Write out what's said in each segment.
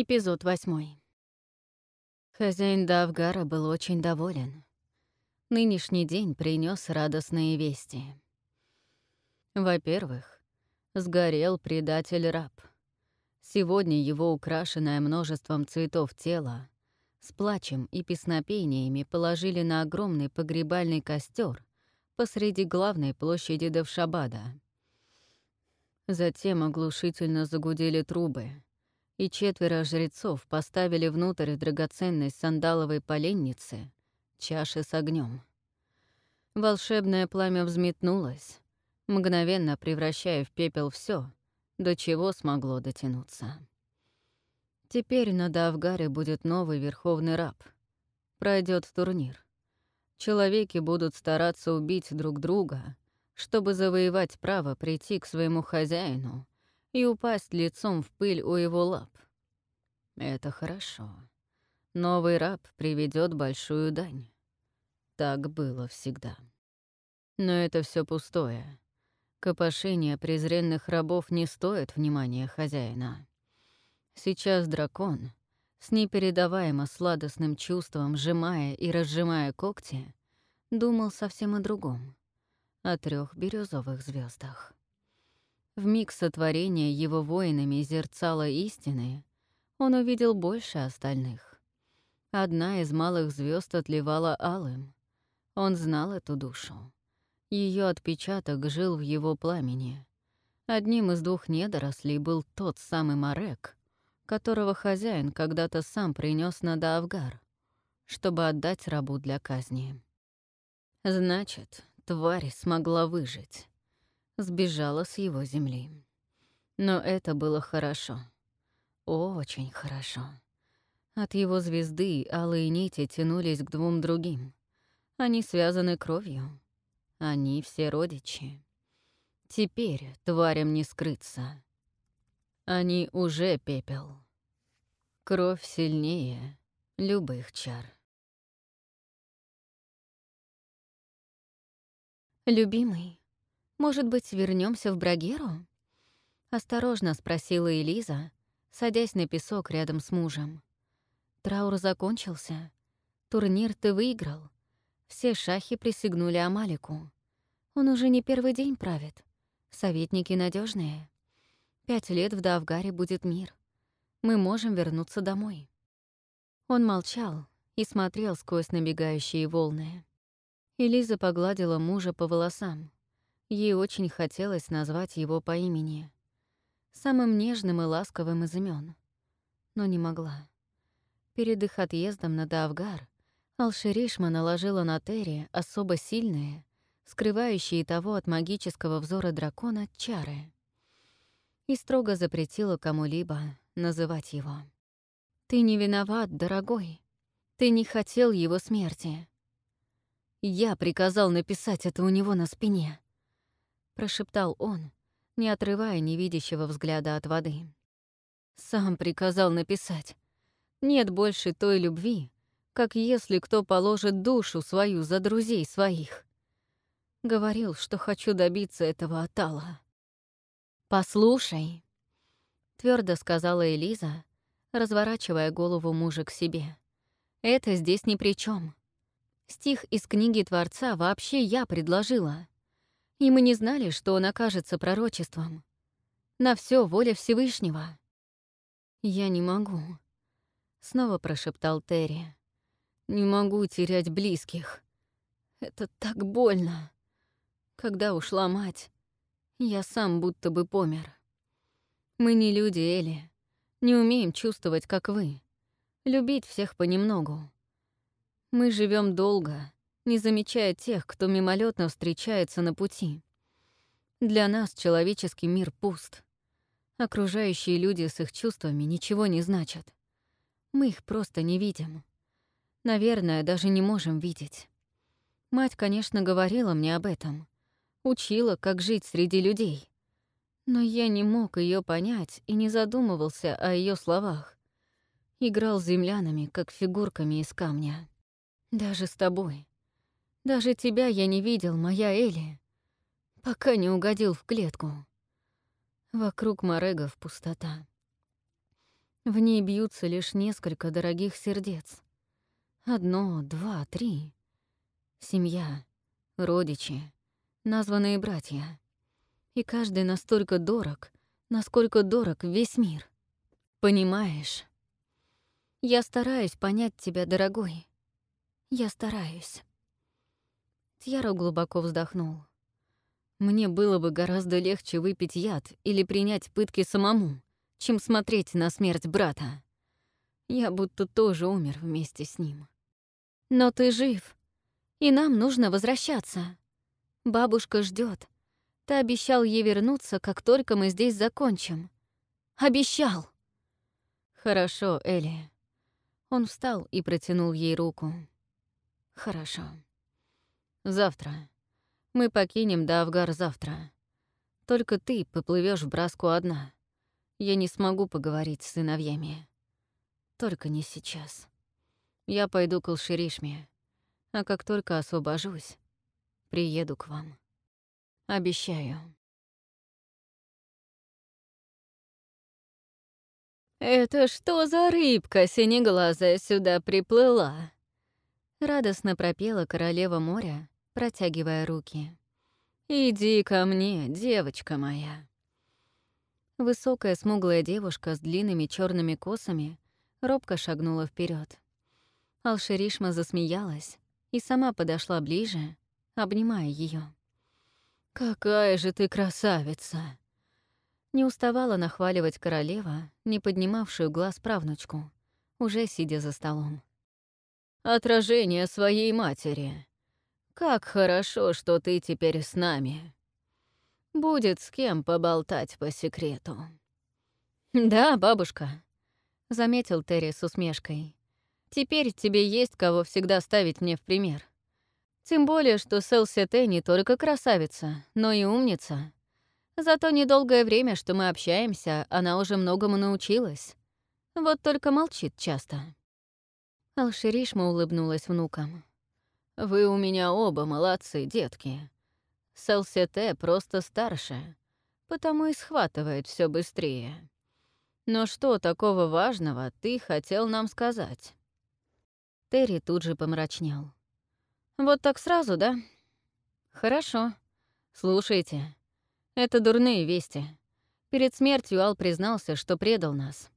Эпизод восьмой. Хозяин Давгара был очень доволен. Нынешний день принес радостные вести. Во-первых, сгорел предатель-раб. Сегодня его украшенное множеством цветов тело с плачем и песнопениями положили на огромный погребальный костер посреди главной площади Давшабада. Затем оглушительно загудели трубы — и четверо жрецов поставили внутрь драгоценной сандаловой поленницы чаши с огнем. Волшебное пламя взметнулось, мгновенно превращая в пепел все, до чего смогло дотянуться. Теперь на Давгаре будет новый верховный раб. Пройдет турнир. Человеки будут стараться убить друг друга, чтобы завоевать право прийти к своему хозяину и упасть лицом в пыль у его лап. Это хорошо. Новый раб приведет большую дань. Так было всегда. Но это все пустое. Копошение презренных рабов не стоит внимания хозяина. Сейчас дракон, с непередаваемо сладостным чувством сжимая и разжимая когти, думал совсем о другом — о трех бирюзовых звездах. В миг сотворения его воинами зерцала истины, он увидел больше остальных. Одна из малых звезд отливала алым. Он знал эту душу. Ее отпечаток жил в его пламени. Одним из двух недорослей был тот самый Марек, которого хозяин когда-то сам принес на Даавгар, чтобы отдать рабу для казни. Значит, тварь смогла выжить сбежала с его земли. Но это было хорошо. Очень хорошо. От его звезды алые нити тянулись к двум другим. Они связаны кровью. Они все родичи. Теперь тварям не скрыться. Они уже пепел. Кровь сильнее любых чар. «Любимый, может быть, вернемся в Брагеру? Осторожно спросила Элиза, садясь на песок рядом с мужем. Траур закончился. Турнир ты выиграл. Все шахи присягнули Амалику. Он уже не первый день правит. Советники надежные. Пять лет в Давгаре будет мир. Мы можем вернуться домой. Он молчал и смотрел сквозь набегающие волны. Элиза погладила мужа по волосам. Ей очень хотелось назвать его по имени. Самым нежным и ласковым из имен, Но не могла. Перед их отъездом на Давгар Алширишма наложила на Терри особо сильные, скрывающие того от магического взора дракона, чары. И строго запретила кому-либо называть его. «Ты не виноват, дорогой. Ты не хотел его смерти. Я приказал написать это у него на спине прошептал он, не отрывая невидящего взгляда от воды. Сам приказал написать. Нет больше той любви, как если кто положит душу свою за друзей своих. Говорил, что хочу добиться этого от Алла. «Послушай», — твердо сказала Элиза, разворачивая голову мужа к себе. «Это здесь ни при чем. Стих из книги Творца вообще я предложила и мы не знали, что он окажется пророчеством. На все воля Всевышнего. «Я не могу», — снова прошептал Терри. «Не могу терять близких. Это так больно. Когда ушла мать, я сам будто бы помер. Мы не люди, Эли, не умеем чувствовать, как вы, любить всех понемногу. Мы живем долго, не замечая тех, кто мимолетно встречается на пути. Для нас человеческий мир пуст. Окружающие люди с их чувствами ничего не значат. Мы их просто не видим. Наверное, даже не можем видеть. Мать, конечно, говорила мне об этом. Учила, как жить среди людей. Но я не мог ее понять и не задумывался о ее словах. Играл с землянами, как фигурками из камня. Даже с тобой. Даже тебя я не видел, моя Эли, пока не угодил в клетку. Вокруг Морегов пустота. В ней бьются лишь несколько дорогих сердец. Одно, два, три. Семья, родичи, названные братья. И каждый настолько дорог, насколько дорог весь мир. Понимаешь? Я стараюсь понять тебя, дорогой. Я стараюсь. Тьяро глубоко вздохнул. Мне было бы гораздо легче выпить яд или принять пытки самому, чем смотреть на смерть брата. Я будто тоже умер вместе с ним. Но ты жив, и нам нужно возвращаться. Бабушка ждет. Ты обещал ей вернуться, как только мы здесь закончим. Обещал. Хорошо, Элли. Он встал и протянул ей руку. Хорошо. Завтра. Мы покинем Давгар завтра. Только ты поплывешь в Браску одна. Я не смогу поговорить с сыновьями. Только не сейчас. Я пойду к Алширишме, а как только освобожусь, приеду к вам. Обещаю. «Это что за рыбка синеглазая сюда приплыла?» Радостно пропела королева моря, протягивая руки. «Иди ко мне, девочка моя». Высокая смуглая девушка с длинными черными косами робко шагнула вперед. Алширишма засмеялась и сама подошла ближе, обнимая ее. «Какая же ты красавица!» Не уставала нахваливать королева, не поднимавшую глаз правнучку, уже сидя за столом. «Отражение своей матери. Как хорошо, что ты теперь с нами. Будет с кем поболтать по секрету». «Да, бабушка», — заметил Терри с усмешкой. «Теперь тебе есть кого всегда ставить мне в пример. Тем более, что Селсете не только красавица, но и умница. Зато недолгое время, что мы общаемся, она уже многому научилась. Вот только молчит часто». Алширишма улыбнулась внукам. «Вы у меня оба молодцы, детки. Селсете просто старше, потому и схватывает все быстрее. Но что такого важного ты хотел нам сказать?» Терри тут же помрачнел. «Вот так сразу, да? Хорошо. Слушайте, это дурные вести. Перед смертью Ал признался, что предал нас.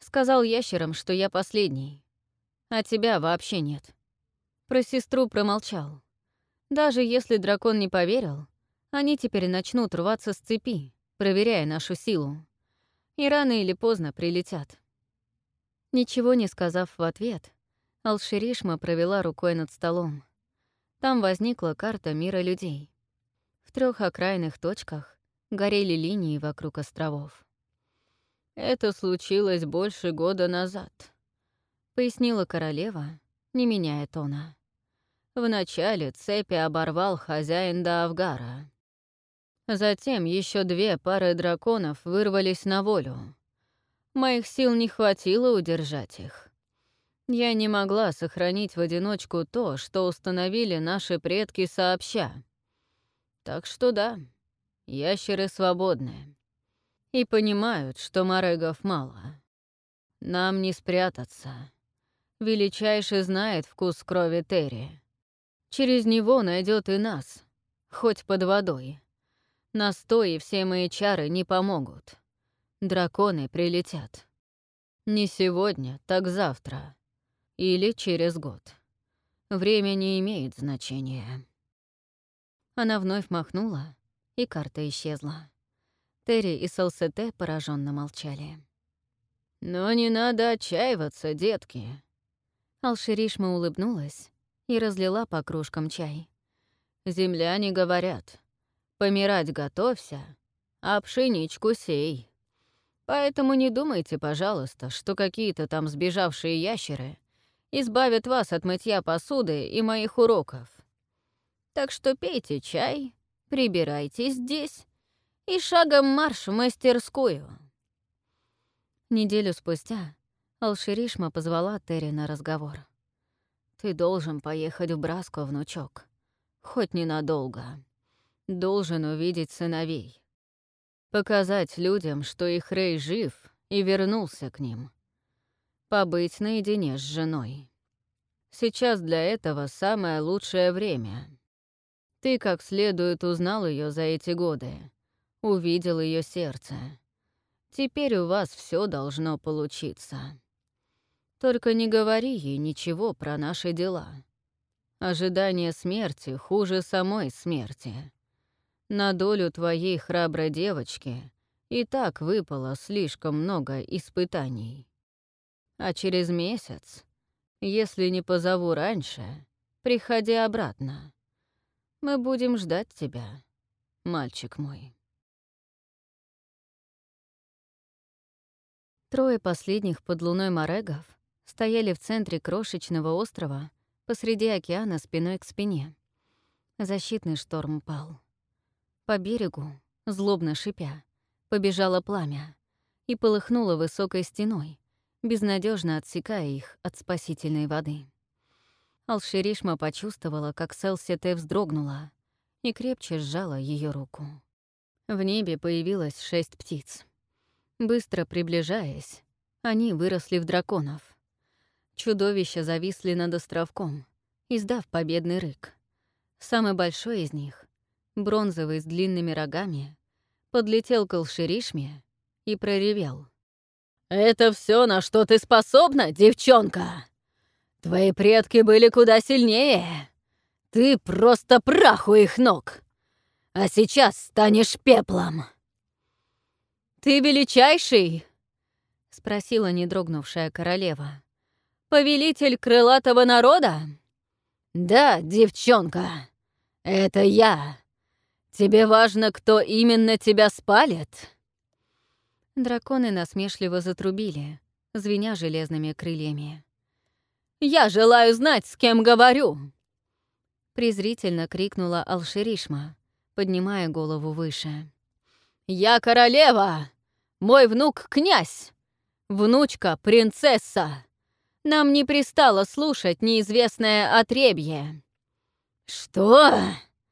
Сказал ящерам, что я последний. А тебя вообще нет. Про сестру промолчал. Даже если дракон не поверил, они теперь начнут рваться с цепи, проверяя нашу силу. И рано или поздно прилетят. Ничего не сказав в ответ, Алширишма провела рукой над столом. Там возникла карта мира людей. В трех окраинных точках горели линии вокруг островов. «Это случилось больше года назад», — пояснила королева, не меняя тона. Вначале цепи оборвал хозяин Даавгара. Затем еще две пары драконов вырвались на волю. Моих сил не хватило удержать их. Я не могла сохранить в одиночку то, что установили наши предки сообща. Так что да, ящеры свободны. И понимают, что морегов мало. Нам не спрятаться. Величайший знает вкус крови Терри. Через него найдет и нас, хоть под водой. Настой и все мои чары не помогут. Драконы прилетят. Не сегодня, так завтра. Или через год. Время не имеет значения. Она вновь махнула, и карта исчезла. Терри и Салсете пораженно молчали. «Но не надо отчаиваться, детки!» Алширишма улыбнулась и разлила по кружкам чай. «Земляне говорят, помирать готовься, а пшеничку сей. Поэтому не думайте, пожалуйста, что какие-то там сбежавшие ящеры избавят вас от мытья посуды и моих уроков. Так что пейте чай, прибирайтесь здесь и шагом марш в мастерскую». Неделю спустя Алширишма позвала Терри на разговор. «Ты должен поехать в Браско, внучок. Хоть ненадолго. Должен увидеть сыновей. Показать людям, что их Рей жив и вернулся к ним. Побыть наедине с женой. Сейчас для этого самое лучшее время. Ты как следует узнал ее за эти годы, увидел ее сердце. Теперь у вас все должно получиться. Только не говори ей ничего про наши дела. Ожидание смерти хуже самой смерти. На долю твоей храброй девочки и так выпало слишком много испытаний. А через месяц, если не позову раньше, приходи обратно. Мы будем ждать тебя, мальчик мой. Трое последних под луной морегов стояли в центре крошечного острова посреди океана спиной к спине. Защитный шторм пал. По берегу, злобно шипя, побежало пламя и полыхнуло высокой стеной, безнадежно отсекая их от спасительной воды. Алширишма почувствовала, как Селсите вздрогнула и крепче сжала ее руку. В небе появилось шесть птиц. Быстро приближаясь, они выросли в драконов. Чудовища зависли над островком, издав победный рык. Самый большой из них бронзовый с длинными рогами, подлетел к Алширишме и проревел. «Это все, на что ты способна, девчонка? Твои предки были куда сильнее. Ты просто прах у их ног. А сейчас станешь пеплом». «Ты величайший?» — спросила недрогнувшая королева. «Повелитель крылатого народа?» «Да, девчонка, это я, Тебе важно, кто именно тебя спалит?» Драконы насмешливо затрубили, звеня железными крыльями. «Я желаю знать, с кем говорю!» Презрительно крикнула Алширишма, поднимая голову выше. «Я королева! Мой внук — князь! Внучка — принцесса! Нам не пристало слушать неизвестное отребье!» «Что?»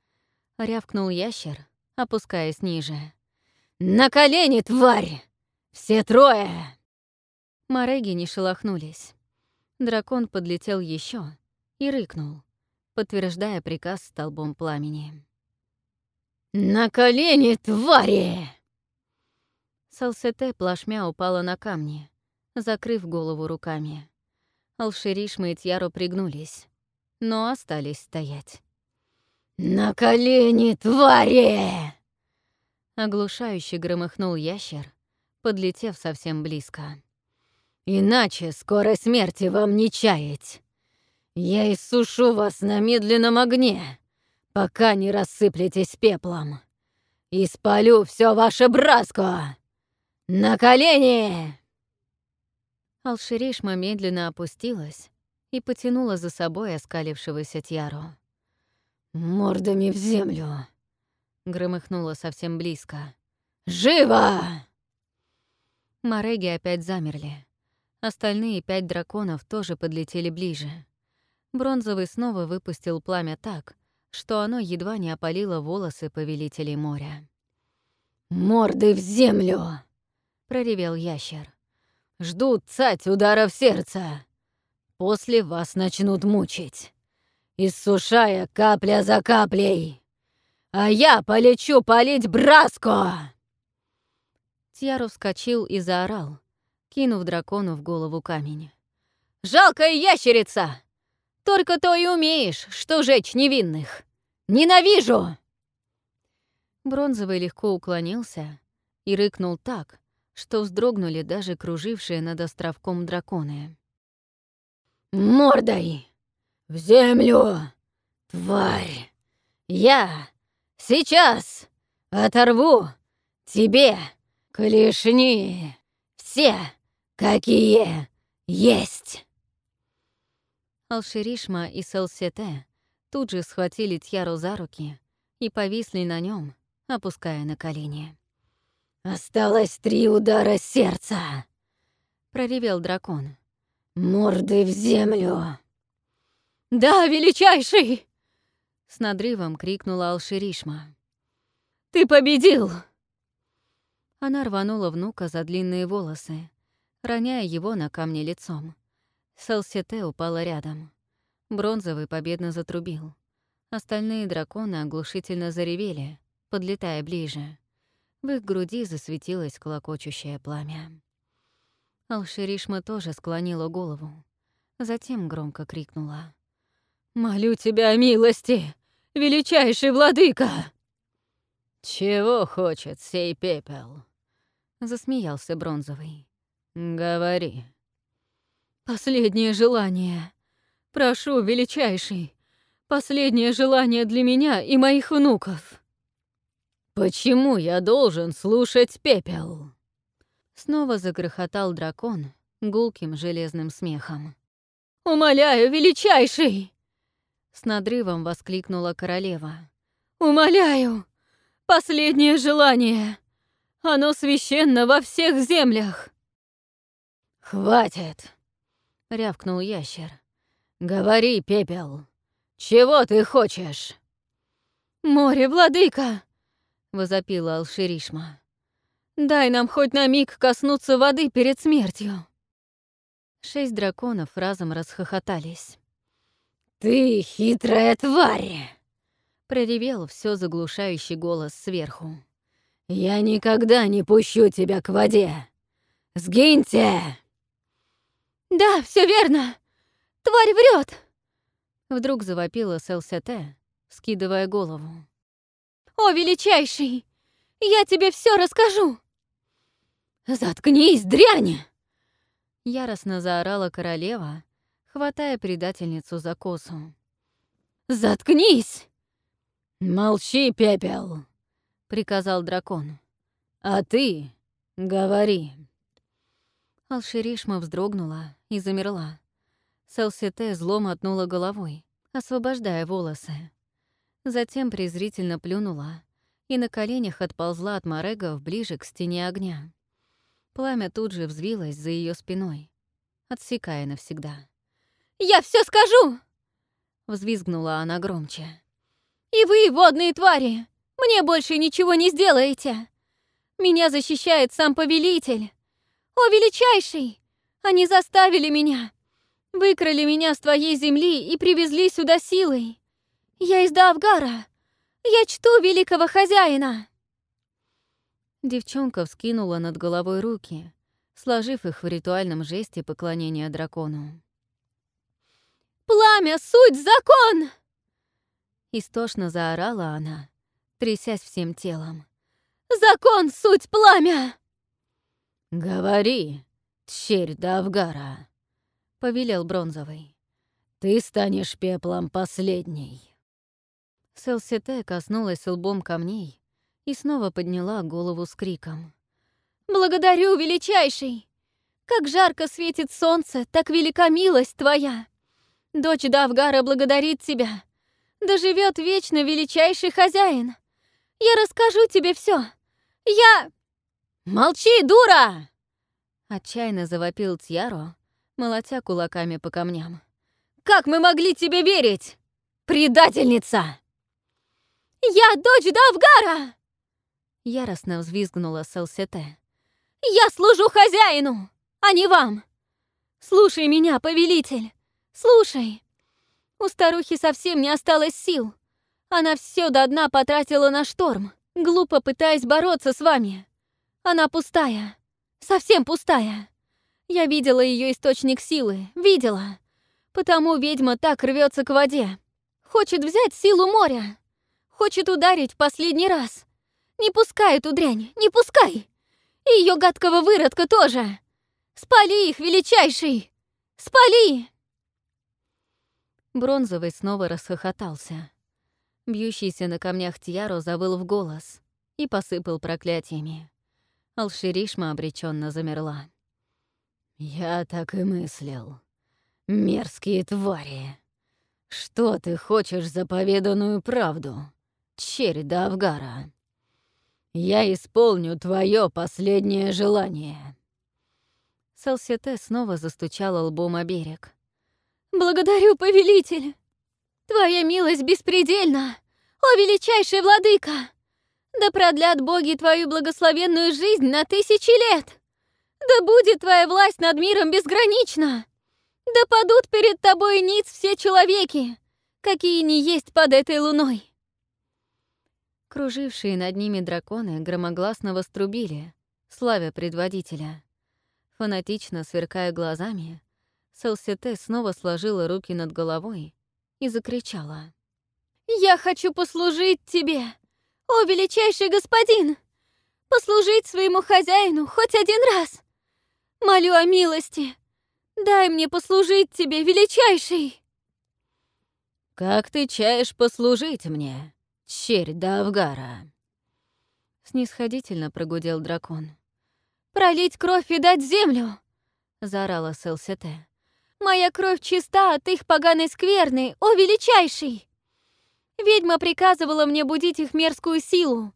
— рявкнул ящер, опускаясь ниже. «На колени, тварь! Все трое!» Мореги не шелохнулись. Дракон подлетел еще и рыкнул, подтверждая приказ столбом пламени. «На колени, твари!» Салсете плашмя упала на камни, закрыв голову руками. Алширишма и Тьяро пригнулись, но остались стоять. «На колени, твари!» Оглушающе громыхнул ящер, подлетев совсем близко. «Иначе скорой смерти вам не чаять. Я иссушу вас на медленном огне, пока не рассыплетесь пеплом. И спалю все ваше браско! На колени!» Алширишма медленно опустилась и потянула за собой оскалившегося Тьяру. «Мордами в землю!» — громыхнуло совсем близко. «Живо!» Мореги опять замерли. Остальные пять драконов тоже подлетели ближе. Бронзовый снова выпустил пламя так, что оно едва не опалило волосы повелителей моря. «Морды в землю!» — проревел ящер. «Ждут цать удара в сердце. После вас начнут мучить иссушая капля за каплей. А я полечу полить браско!» Тьяру вскочил и заорал, кинув дракону в голову камень. «Жалкая ящерица! Только то и умеешь, что жечь невинных! Ненавижу!» Бронзовый легко уклонился и рыкнул так, что вздрогнули даже кружившие над островком драконы. «Мордой! «В землю, тварь! Я сейчас оторву тебе клешни, все, какие есть!» Алширишма и Селсете тут же схватили Тьяру за руки и повисли на нем, опуская на колени. «Осталось три удара сердца!» — проревел дракон. «Морды в землю!» «Да, величайший!» — с надрывом крикнула Алширишма. «Ты победил!» Она рванула внука за длинные волосы, роняя его на камне лицом. Селсете упала рядом. Бронзовый победно затрубил. Остальные драконы оглушительно заревели, подлетая ближе. В их груди засветилось колокочущее пламя. Алширишма тоже склонила голову. Затем громко крикнула. «Молю тебя о милости, величайший владыка!» «Чего хочет сей пепел?» — засмеялся Бронзовый. «Говори». «Последнее желание. Прошу, величайший, последнее желание для меня и моих внуков». «Почему я должен слушать пепел?» Снова загрохотал дракон гулким железным смехом. «Умоляю, величайший!» С надрывом воскликнула королева. «Умоляю! Последнее желание! Оно священно во всех землях!» «Хватит!» — рявкнул ящер. «Говори, пепел, чего ты хочешь?» «Море, владыка!» — возопила Алширишма. «Дай нам хоть на миг коснуться воды перед смертью!» Шесть драконов разом расхохотались. «Ты хитрая тварь!» — проревел все заглушающий голос сверху. «Я никогда не пущу тебя к воде! Сгиньте!» «Да, все верно! Тварь врет! Вдруг завопила Селсете, скидывая голову. «О, величайший! Я тебе все расскажу!» «Заткнись, дрянь!» Яростно заорала королева, хватая предательницу за косу. «Заткнись!» «Молчи, пепел!» — приказал дракон. «А ты говори!» Алширишма вздрогнула и замерла. Селсите зло мотнула головой, освобождая волосы. Затем презрительно плюнула и на коленях отползла от Морегов ближе к стене огня. Пламя тут же взвилось за ее спиной, отсекая навсегда. «Я все скажу!» — взвизгнула она громче. «И вы, водные твари, мне больше ничего не сделаете! Меня защищает сам повелитель! О, величайший! Они заставили меня! Выкрали меня с твоей земли и привезли сюда силой! Я из Давгара! Я чту великого хозяина!» Девчонка вскинула над головой руки, сложив их в ритуальном жесте поклонения дракону. «Пламя — суть закон!» Истошно заорала она, трясясь всем телом. «Закон — суть пламя!» «Говори, тщерь Давгара!» — повелел Бронзовый. «Ты станешь пеплом последней!» Селсите коснулась лбом камней, и снова подняла голову с криком. «Благодарю, величайший! Как жарко светит солнце, так велика милость твоя! Дочь Давгара благодарит тебя! Да живет вечно величайший хозяин! Я расскажу тебе все! Я...» «Молчи, дура!» Отчаянно завопил Тьяро, молотя кулаками по камням. «Как мы могли тебе верить? Предательница!» «Я дочь Давгара!» Яростно взвизгнула Селсете. «Я служу хозяину, а не вам! Слушай меня, повелитель! Слушай! У старухи совсем не осталось сил. Она все до дна потратила на шторм, глупо пытаясь бороться с вами. Она пустая, совсем пустая. Я видела ее источник силы, видела. Потому ведьма так рвется к воде. Хочет взять силу моря. Хочет ударить в последний раз. Не пускай эту дрянь, не пускай! И ее гадкого выродка тоже! Спали их, величайший! Спали!» Бронзовый снова расхохотался. Бьющийся на камнях Тьяро завыл в голос и посыпал проклятиями. Алширишма обреченно замерла. «Я так и мыслил. Мерзкие твари! Что ты хочешь за поведанную правду, черь Давгара?» Я исполню твое последнее желание. Салсете снова застучала лбом о берег. «Благодарю, повелитель! Твоя милость беспредельна! О, величайший владыка! Да продлят боги твою благословенную жизнь на тысячи лет! Да будет твоя власть над миром безгранична! Да падут перед тобой ниц все человеки, какие не есть под этой луной!» Кружившие над ними драконы громогласно вострубили, славя предводителя. Фанатично сверкая глазами, Селсете снова сложила руки над головой и закричала. «Я хочу послужить тебе, о величайший господин! Послужить своему хозяину хоть один раз! Молю о милости! Дай мне послужить тебе, величайший!» «Как ты чаешь послужить мне, черь Давгара?» Снисходительно прогудел дракон. «Пролить кровь и дать землю!» — заорала Селсете. «Моя кровь чиста от их поганой скверны, о величайший! Ведьма приказывала мне будить их мерзкую силу,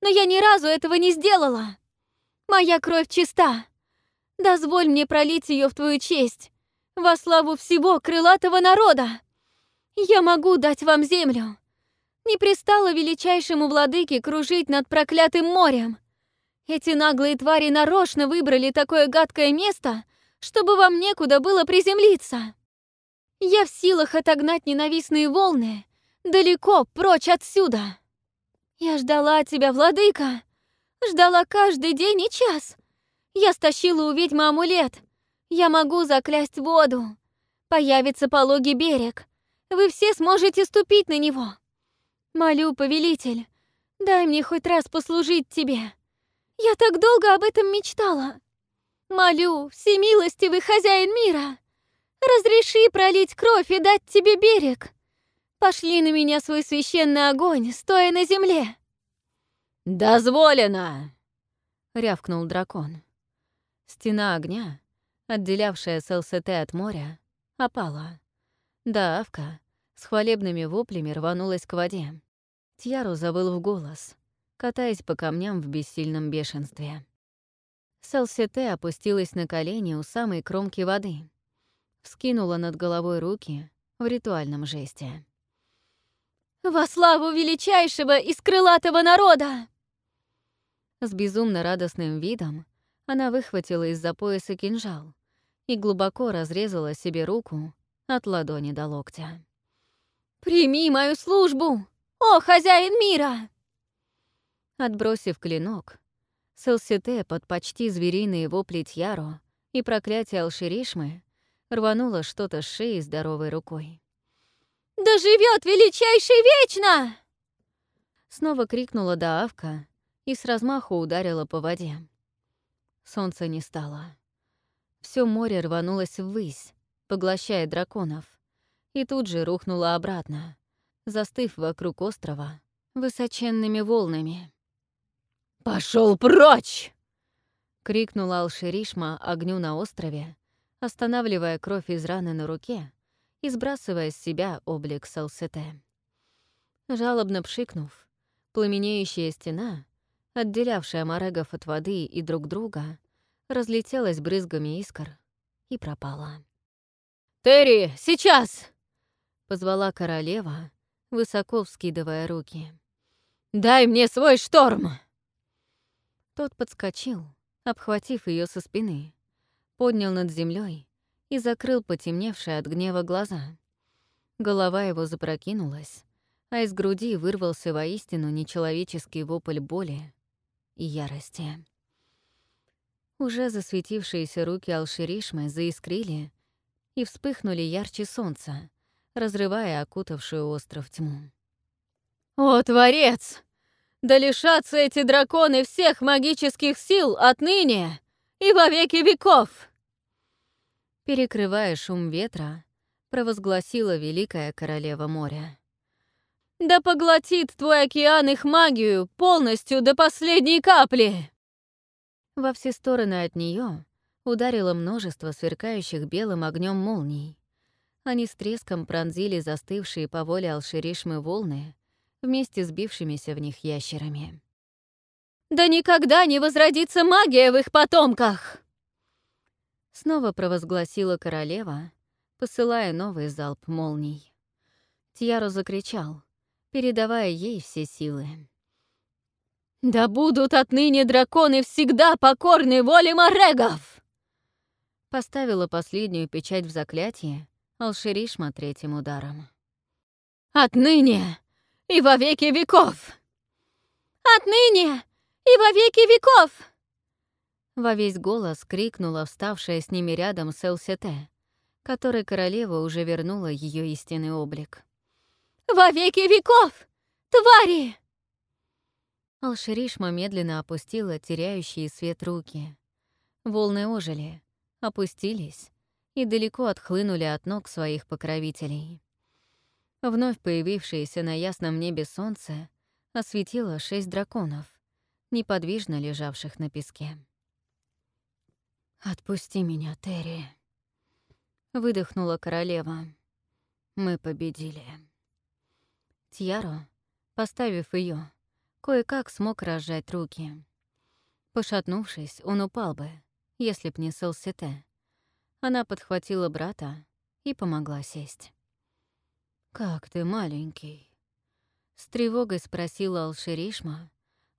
но я ни разу этого не сделала. Моя кровь чиста. Дозволь мне пролить ее в твою честь, во славу всего крылатого народа. Я могу дать вам землю. Не пристало величайшему владыке кружить над проклятым морем. Эти наглые твари нарочно выбрали такое гадкое место, чтобы вам некуда было приземлиться. Я в силах отогнать ненавистные волны, далеко прочь отсюда. Я ждала тебя, владыка, ждала каждый день и час. Я стащила у ведьмы амулет. Я могу заклясть воду. Появится пологий берег. Вы все сможете ступить на него. Молю, повелитель, дай мне хоть раз послужить тебе. Я так долго об этом мечтала. Молю, всемилостивый хозяин мира, разреши пролить кровь и дать тебе берег. Пошли на меня свой священный огонь, стоя на земле. «Дозволено!» — рявкнул дракон. Стена огня, отделявшая СЛСТ от моря, опала. Давка с хвалебными воплями рванулась к воде. Тьяру завыл в голос, катаясь по камням в бессильном бешенстве. Селсете опустилась на колени у самой кромки воды, вскинула над головой руки в ритуальном жесте. «Во славу величайшего из крылатого народа!» С безумно радостным видом она выхватила из-за пояса кинжал и глубоко разрезала себе руку от ладони до локтя. «Прими мою службу, о хозяин мира!» Отбросив клинок, Селсите под почти звериные вопли Тьяро и проклятие Алширишмы рванула что-то с шеи здоровой рукой. «Да живет величайший вечно!» Снова крикнула Даавка и с размаху ударила по воде. Солнца не стало. Все море рванулось ввысь, поглощая драконов, и тут же рухнуло обратно, застыв вокруг острова высоченными волнами. Пошел прочь!» — крикнула Алширишма огню на острове, останавливая кровь из раны на руке и сбрасывая с себя облик Салсете. Жалобно пшикнув, пламенеющая стена, отделявшая морегов от воды и друг друга, разлетелась брызгами искр и пропала. «Терри, сейчас!» — позвала королева, высоко вскидывая руки. «Дай мне свой шторм!» Тот подскочил, обхватив ее со спины, поднял над землей и закрыл потемневшие от гнева глаза. Голова его запрокинулась, а из груди вырвался воистину нечеловеческий вопль боли и ярости. Уже засветившиеся руки Алширишмы заискрили и вспыхнули ярче солнца, разрывая окутавшую остров тьму. «О, Творец! Да лишатся эти драконы всех магических сил отныне и во веки веков!» Перекрывая шум ветра, провозгласила Великая Королева моря. «Да поглотит твой океан их магию полностью до последней капли!» Во все стороны от нее ударило множество сверкающих белым огнем молний. Они с треском пронзили застывшие по воле Алширишмы волны вместе с бившимися в них ящерами. «Да никогда не возродится магия в их потомках!» Снова провозгласила королева, посылая новый залп молний. Тьяро закричал, передавая ей все силы. Да будут отныне драконы всегда покорны воле морегов!» Поставила последнюю печать в заклятие Алширишма третьим ударом. «Отныне и во веки веков!» «Отныне и во веки веков!» Во весь голос крикнула вставшая с ними рядом Селсете, которой королева уже вернула ее истинный облик. «Во веки веков! Твари!» Алширишма медленно опустила теряющие свет руки. Волны ожили, опустились и далеко отхлынули от ног своих покровителей. Вновь появившееся на ясном небе солнце осветило шесть драконов, неподвижно лежавших на песке. «Отпусти меня, Терри», — выдохнула королева. «Мы победили». Тьяро, поставив ее, кое-как смог разжать руки. Пошатнувшись, он упал бы, если б не Селсите. Она подхватила брата и помогла сесть. «Как ты маленький?» С тревогой спросила Алширишма,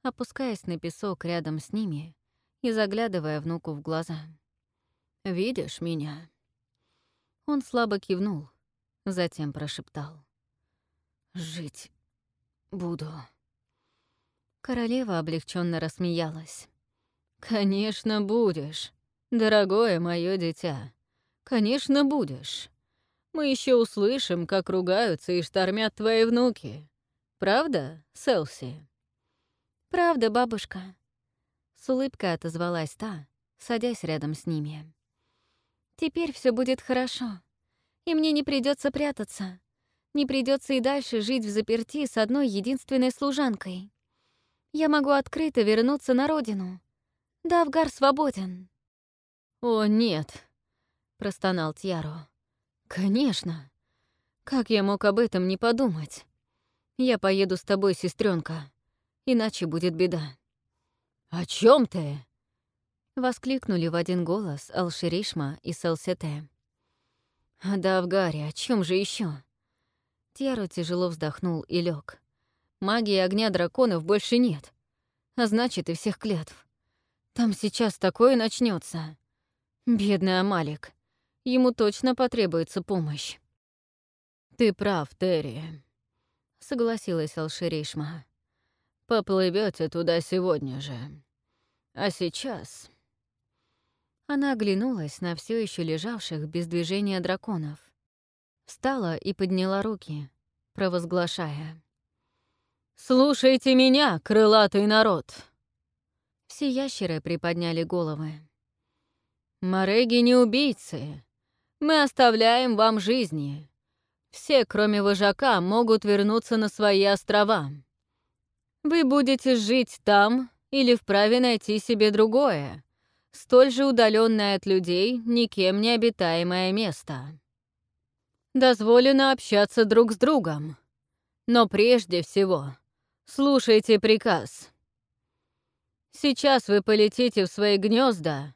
опускаясь на песок рядом с ними и заглядывая внуку в глаза. «Видишь меня?» Он слабо кивнул, затем прошептал. «Жить буду». Королева облегченно рассмеялась. «Конечно, будешь, дорогое мое дитя. Конечно, будешь. Мы еще услышим, как ругаются и штормят твои внуки. Правда, Селси?» «Правда, бабушка», — с улыбкой отозвалась та, садясь рядом с ними. «Теперь все будет хорошо, и мне не придется прятаться, не придется и дальше жить в заперти с одной единственной служанкой. Я могу открыто вернуться на родину. Давгар свободен». «О, нет», — простонал Тьяро. «Конечно. Как я мог об этом не подумать? Я поеду с тобой, сестренка, иначе будет беда». «О чем ты?» — воскликнули в один голос Алширишма и Селсете. «Да, в Гарри, о чем же еще? Тьяро тяжело вздохнул и лег. Магии огня драконов больше нет. А значит, и всех клятв. Там сейчас такое начнется. Бедный Амалик. Ему точно потребуется помощь. «Ты прав, Терри», — согласилась Алширишма. Поплывете туда сегодня же. А сейчас...» Она оглянулась на все еще лежавших без движения драконов. Встала и подняла руки, провозглашая. «Слушайте меня, крылатый народ!» Все ящеры приподняли головы. «Мореги не убийцы. Мы оставляем вам жизни. Все, кроме вожака, могут вернуться на свои острова. Вы будете жить там или вправе найти себе другое, столь же удаленное от людей, никем не обитаемое место. Дозволено общаться друг с другом. Но прежде всего Слушайте приказ. Сейчас вы полетите в свои гнезда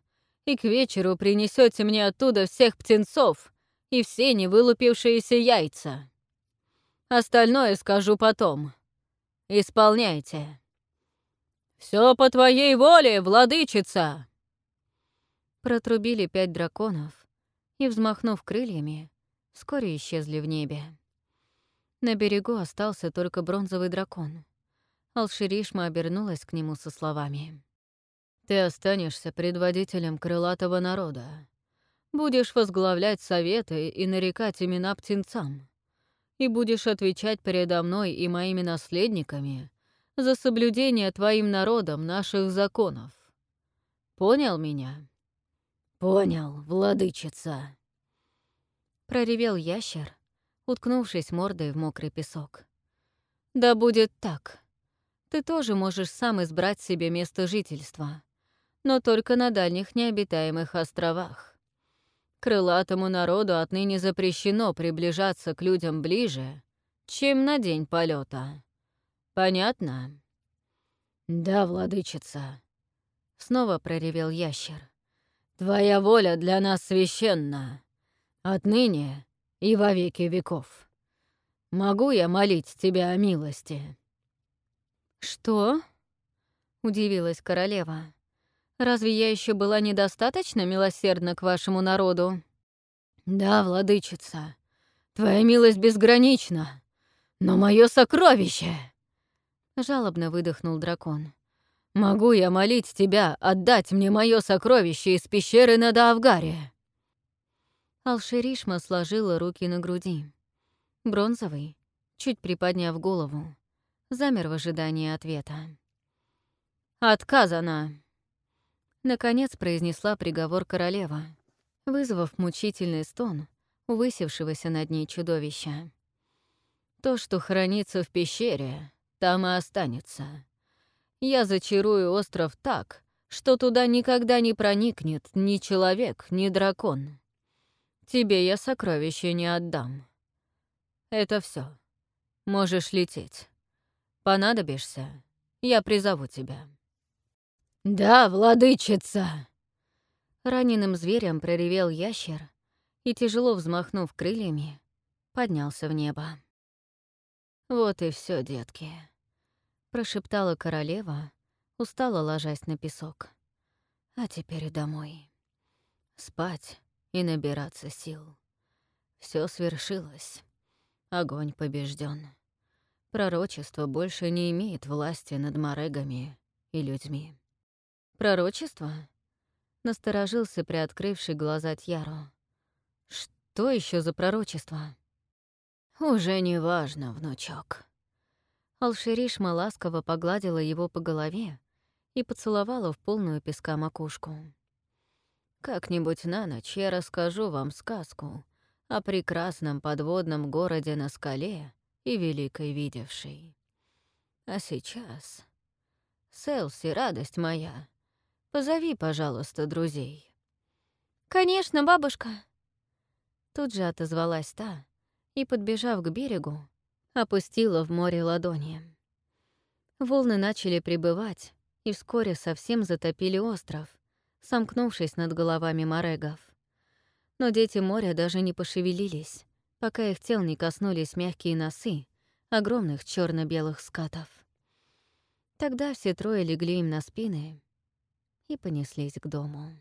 и к вечеру принесете мне оттуда всех птенцов и все невылупившиеся яйца. Остальное скажу потом. Исполняйте. Все по твоей воле, владычица!» Протрубили пять драконов и, взмахнув крыльями, вскоре исчезли в небе. На берегу остался только бронзовый дракон. Алширишма обернулась к нему со словами. «Ты останешься предводителем крылатого народа. Будешь возглавлять советы и нарекать имена птенцам. И будешь отвечать передо мной и моими наследниками за соблюдение твоим народом наших законов. Понял меня?» «Понял, владычица!» Проревел ящер, уткнувшись мордой в мокрый песок. «Да будет так», ты тоже можешь сам избрать себе место жительства, но только на дальних необитаемых островах. Крылатому народу отныне запрещено приближаться к людям ближе, чем на день полета. Понятно? Да, владычица. Снова проревел ящер. Твоя воля для нас священна. Отныне и во веки веков. Могу я молить тебя о милости? «Что?» — удивилась королева. «Разве я еще была недостаточно милосердна к вашему народу?» «Да, владычица, твоя милость безгранична, но мое сокровище!» Жалобно выдохнул дракон. «Могу я молить тебя отдать мне мое сокровище из пещеры на Даавгаре?» Алширишма сложила руки на груди. Бронзовый, чуть приподняв голову, замер в ожидании ответа. «Отказано!» Наконец произнесла приговор королева, вызвав мучительный стон высевшегося над ней чудовища. «То, что хранится в пещере, там и останется. Я зачарую остров так, что туда никогда не проникнет ни человек, ни дракон. Тебе я сокровище не отдам. Это все. Можешь лететь. Понадобишься, я призову тебя». «Да, владычица!» Раненым зверем проревел ящер и, тяжело взмахнув крыльями, поднялся в небо. «Вот и все, детки», — прошептала королева, устало ложась на песок. «А теперь домой. Спать и набираться сил. Все свершилось. Огонь побежден. Пророчество больше не имеет власти над морегами и людьми. «Пророчество?» — насторожился приоткрывший глаза Тьяро. «Что еще за пророчество?» «Уже не важно, внучок». Алширишма ласково погладила его по голове и поцеловала в полную песка макушку. «Как-нибудь на ночь я расскажу вам сказку о прекрасном подводном городе на скале и великой видевшей. А сейчас... Селси, радость моя, Позови, пожалуйста, друзей». «Конечно, бабушка!» Тут же отозвалась та и, подбежав к берегу, опустила в море ладони. Волны начали прибывать и вскоре совсем затопили остров, сомкнувшись над головами морегов. Но дети моря даже не пошевелились, пока их тел не коснулись мягкие носы огромных черно белых скатов. Тогда все трое легли им на спины и понеслись к дому.